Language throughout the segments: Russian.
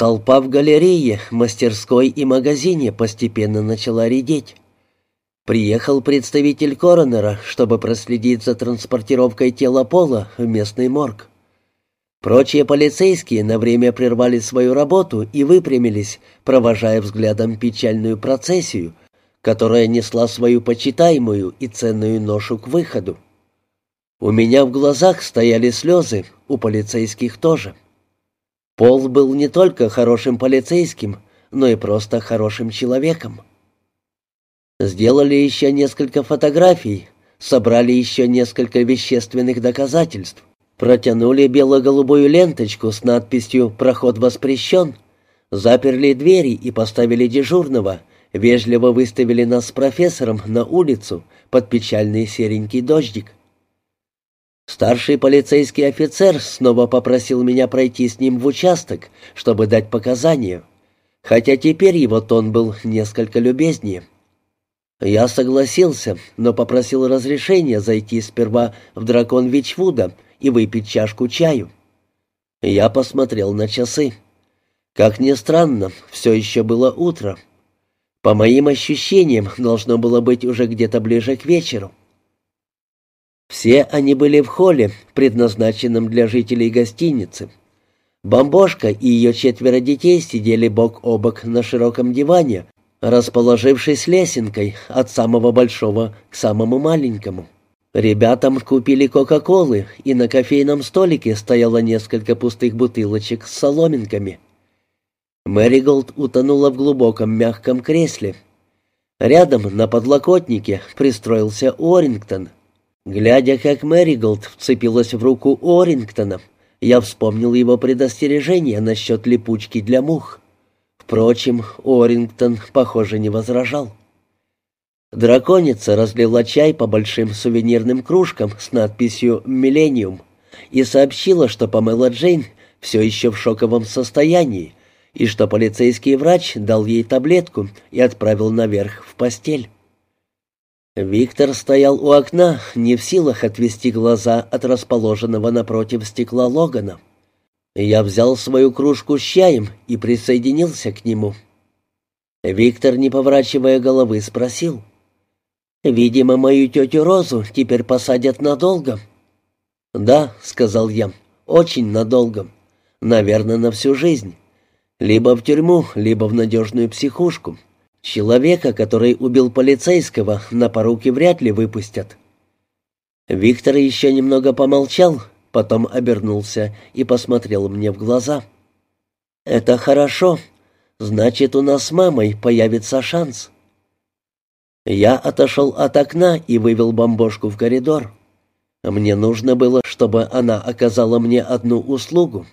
Толпа в галерее, мастерской и магазине постепенно начала редеть. Приехал представитель коронера, чтобы проследить за транспортировкой тела Пола в местный морг. Прочие полицейские на время прервали свою работу и выпрямились, провожая взглядом печальную процессию, которая несла свою почитаемую и ценную ношу к выходу. У меня в глазах стояли слезы, у полицейских тоже. Пол был не только хорошим полицейским, но и просто хорошим человеком. Сделали еще несколько фотографий, собрали еще несколько вещественных доказательств, протянули бело-голубую ленточку с надписью «Проход воспрещен», заперли двери и поставили дежурного, вежливо выставили нас с профессором на улицу под печальный серенький дождик. Старший полицейский офицер снова попросил меня пройти с ним в участок, чтобы дать показания, хотя теперь его тон был несколько любезнее. Я согласился, но попросил разрешения зайти сперва в дракон Вичвуда и выпить чашку чаю. Я посмотрел на часы. Как ни странно, все еще было утро. По моим ощущениям, должно было быть уже где-то ближе к вечеру. Все они были в холле, предназначенном для жителей гостиницы. Бомбошка и ее четверо детей сидели бок о бок на широком диване, расположившись лесенкой от самого большого к самому маленькому. Ребятам купили Кока-Колы, и на кофейном столике стояло несколько пустых бутылочек с соломинками. Мэриголд утонула в глубоком мягком кресле. Рядом на подлокотнике пристроился Уоррингтон — Глядя, как Мэриголд вцепилась в руку Орингтона, я вспомнил его предостережение насчет липучки для мух. Впрочем, Орингтон, похоже, не возражал. Драконица разлила чай по большим сувенирным кружкам с надписью «Миллениум» и сообщила, что помыла Джейн все еще в шоковом состоянии и что полицейский врач дал ей таблетку и отправил наверх в постель. Виктор стоял у окна, не в силах отвести глаза от расположенного напротив стекла Логана. Я взял свою кружку с чаем и присоединился к нему. Виктор, не поворачивая головы, спросил. «Видимо, мою тетю Розу теперь посадят надолго». «Да», — сказал я, — «очень надолго. Наверное, на всю жизнь. Либо в тюрьму, либо в надежную психушку». Человека, который убил полицейского, на поруки вряд ли выпустят. Виктор еще немного помолчал, потом обернулся и посмотрел мне в глаза. «Это хорошо. Значит, у нас с мамой появится шанс». Я отошел от окна и вывел бомбошку в коридор. Мне нужно было, чтобы она оказала мне одну услугу.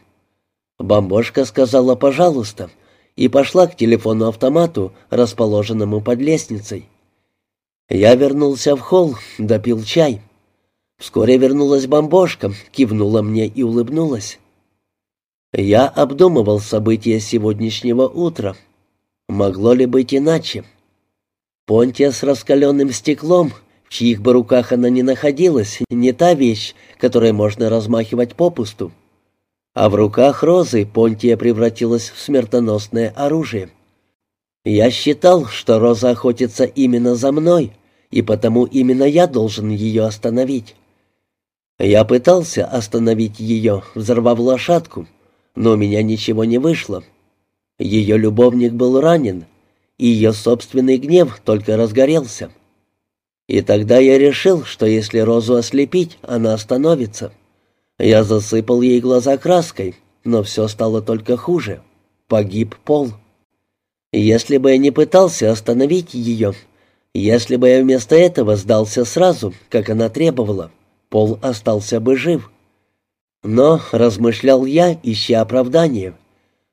Бомбошка сказала «пожалуйста», и пошла к телефону-автомату, расположенному под лестницей. Я вернулся в холл, допил чай. Вскоре вернулась бомбошка, кивнула мне и улыбнулась. Я обдумывал события сегодняшнего утра. Могло ли быть иначе? Понтия с раскаленным стеклом, в чьих бы руках она ни находилась, не та вещь, которой можно размахивать попусту а в руках Розы Понтия превратилась в смертоносное оружие. Я считал, что Роза охотится именно за мной, и потому именно я должен ее остановить. Я пытался остановить ее, взорвав лошадку, но у меня ничего не вышло. Ее любовник был ранен, и ее собственный гнев только разгорелся. И тогда я решил, что если Розу ослепить, она остановится. Я засыпал ей глаза краской, но все стало только хуже. Погиб Пол. Если бы я не пытался остановить ее, если бы я вместо этого сдался сразу, как она требовала, Пол остался бы жив. Но, размышлял я, ища оправдание,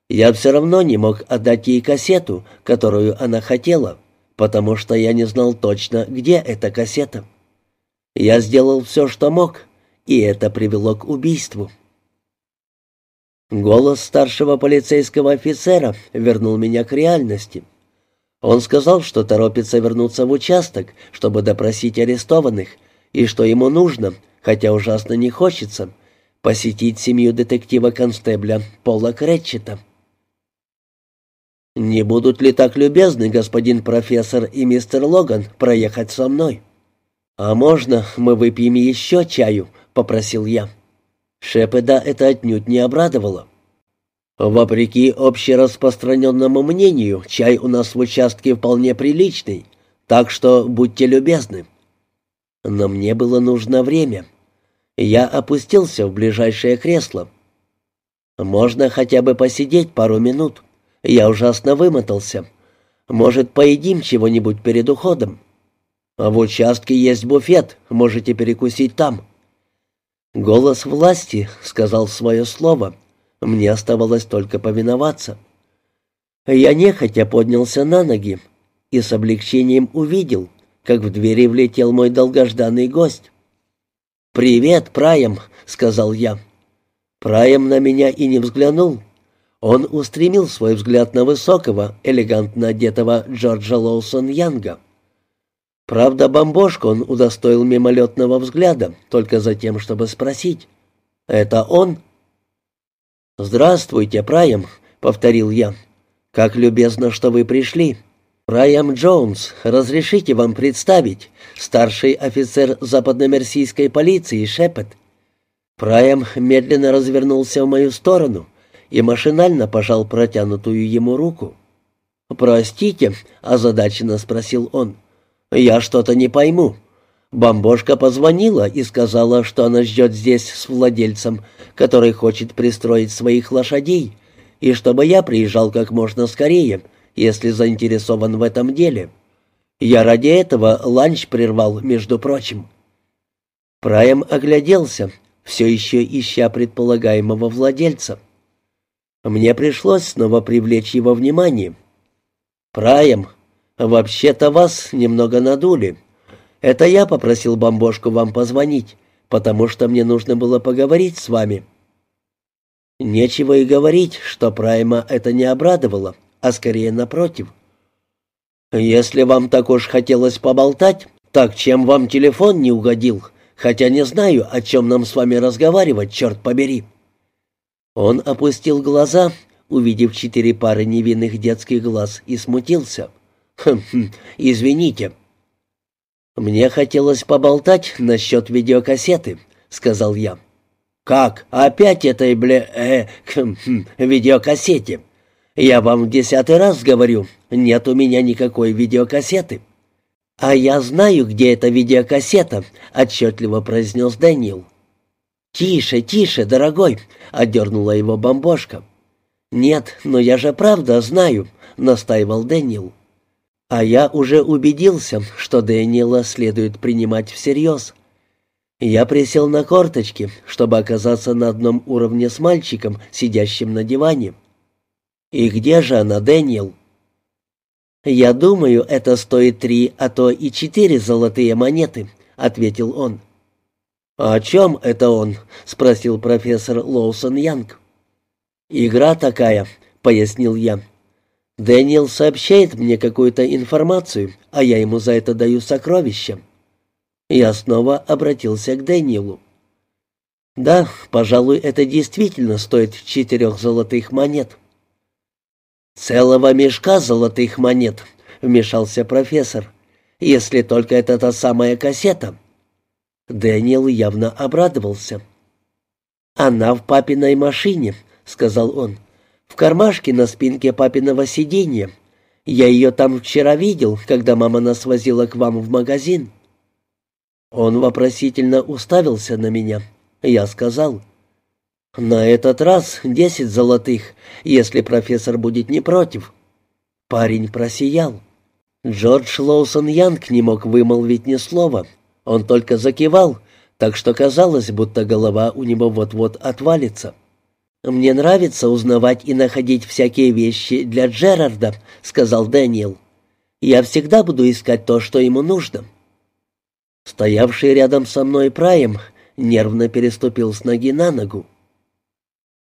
я все равно не мог отдать ей кассету, которую она хотела, потому что я не знал точно, где эта кассета. Я сделал все, что мог, и это привело к убийству. Голос старшего полицейского офицера вернул меня к реальности. Он сказал, что торопится вернуться в участок, чтобы допросить арестованных, и что ему нужно, хотя ужасно не хочется, посетить семью детектива-констебля Пола Кретчета. «Не будут ли так любезны, господин профессор и мистер Логан, проехать со мной?» «А можно мы выпьем еще чаю?» — попросил я. Шепеда это отнюдь не обрадовало. «Вопреки общераспространенному мнению, чай у нас в участке вполне приличный, так что будьте любезны». Но мне было нужно время. Я опустился в ближайшее кресло. «Можно хотя бы посидеть пару минут. Я ужасно вымотался. Может, поедим чего-нибудь перед уходом?» «А в участке есть буфет, можете перекусить там». Голос власти сказал свое слово. Мне оставалось только повиноваться. Я нехотя поднялся на ноги и с облегчением увидел, как в двери влетел мой долгожданный гость. «Привет, Прайм», — сказал я. Прайм на меня и не взглянул. Он устремил свой взгляд на высокого, элегантно одетого Джорджа Лоусон Янга. Правда, бомбошку он удостоил мимолетного взгляда, только за тем, чтобы спросить. «Это он?» «Здравствуйте, Прайм», — повторил я. «Как любезно, что вы пришли. Прайм Джонс, разрешите вам представить, старший офицер западномерсийской полиции Шепет». Прайм медленно развернулся в мою сторону и машинально пожал протянутую ему руку. «Простите», — озадаченно спросил он, — «Я что-то не пойму. Бомбошка позвонила и сказала, что она ждет здесь с владельцем, который хочет пристроить своих лошадей, и чтобы я приезжал как можно скорее, если заинтересован в этом деле. Я ради этого ланч прервал, между прочим». Прайм огляделся, все еще ища предполагаемого владельца. Мне пришлось снова привлечь его внимание. «Прайм, «Вообще-то вас немного надули. Это я попросил бомбошку вам позвонить, потому что мне нужно было поговорить с вами». Нечего и говорить, что Прайма это не обрадовало, а скорее напротив. «Если вам так уж хотелось поболтать, так чем вам телефон не угодил, хотя не знаю, о чем нам с вами разговаривать, черт побери». Он опустил глаза, увидев четыре пары невинных детских глаз, и смутился. Хм, извините. Мне хотелось поболтать насчет видеокассеты, сказал я. Как? Опять этой бле... Э, хм, видеокассете? Я вам в десятый раз говорю, нет у меня никакой видеокассеты. «А я знаю, где эта видеокассета», — отчетливо произнес Дэниел. «Тише, тише, дорогой», — отдернула его бомбошка. «Нет, но я же правда знаю», — настаивал Дэниел. А я уже убедился, что Дэниела следует принимать всерьез. Я присел на корточки, чтобы оказаться на одном уровне с мальчиком, сидящим на диване. «И где же она, Дэниел?» «Я думаю, это стоит три, а то и четыре золотые монеты», — ответил он. «А «О чем это он?» — спросил профессор Лоусон Янг. «Игра такая», — пояснил я. Дэниел сообщает мне какую-то информацию, а я ему за это даю сокровища. Я снова обратился к Дэниелу. Да, пожалуй, это действительно стоит четырех золотых монет. Целого мешка золотых монет, вмешался профессор, если только это та самая кассета. Дэниел явно обрадовался. «Она в папиной машине», — сказал он. В кармашке на спинке папиного сиденья. Я ее там вчера видел, когда мама нас возила к вам в магазин». Он вопросительно уставился на меня. Я сказал, «На этот раз десять золотых, если профессор будет не против». Парень просиял. Джордж Лоусон Янг не мог вымолвить ни слова. Он только закивал, так что казалось, будто голова у него вот-вот отвалится. «Мне нравится узнавать и находить всякие вещи для Джерарда», — сказал Дэниел. «Я всегда буду искать то, что ему нужно». Стоявший рядом со мной Прайм нервно переступил с ноги на ногу.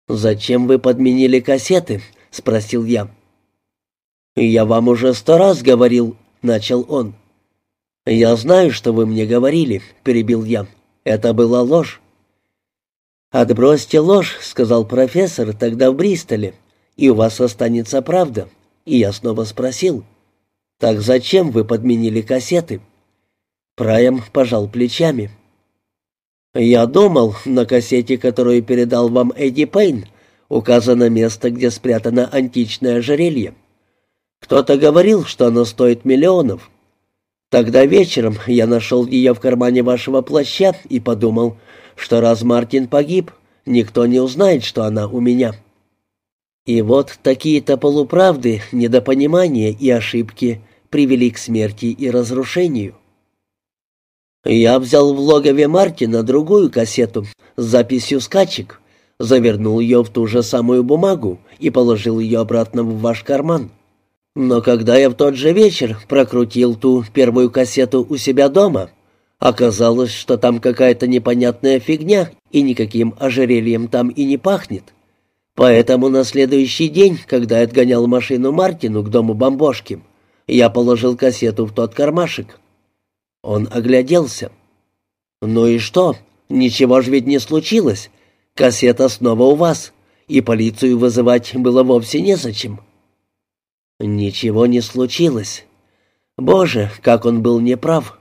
«Зачем вы подменили кассеты?» — спросил я. «Я вам уже сто раз говорил», — начал он. «Я знаю, что вы мне говорили», — перебил я. «Это была ложь. «Отбросьте ложь», — сказал профессор тогда в Бристоле, — «и у вас останется правда. и я снова спросил, «Так зачем вы подменили кассеты?» Прайм пожал плечами. «Я думал, на кассете, которую передал вам Эдди Пейн, указано место, где спрятано античное ожерелье. Кто-то говорил, что оно стоит миллионов. Тогда вечером я нашел ее в кармане вашего плаща и подумал, что раз Мартин погиб, никто не узнает, что она у меня. И вот такие-то полуправды, недопонимания и ошибки привели к смерти и разрушению. Я взял в логове Мартина другую кассету с записью «Скачек», завернул ее в ту же самую бумагу и положил ее обратно в ваш карман. Но когда я в тот же вечер прокрутил ту первую кассету у себя дома, оказалось, что там какая-то непонятная фигня, и никаким ожерельем там и не пахнет. Поэтому на следующий день, когда я отгонял машину Мартину к дому бомбошки, я положил кассету в тот кармашек. Он огляделся. «Ну и что? Ничего же ведь не случилось. Кассета снова у вас, и полицию вызывать было вовсе незачем». Ничего не случилось. Боже, как он был неправ.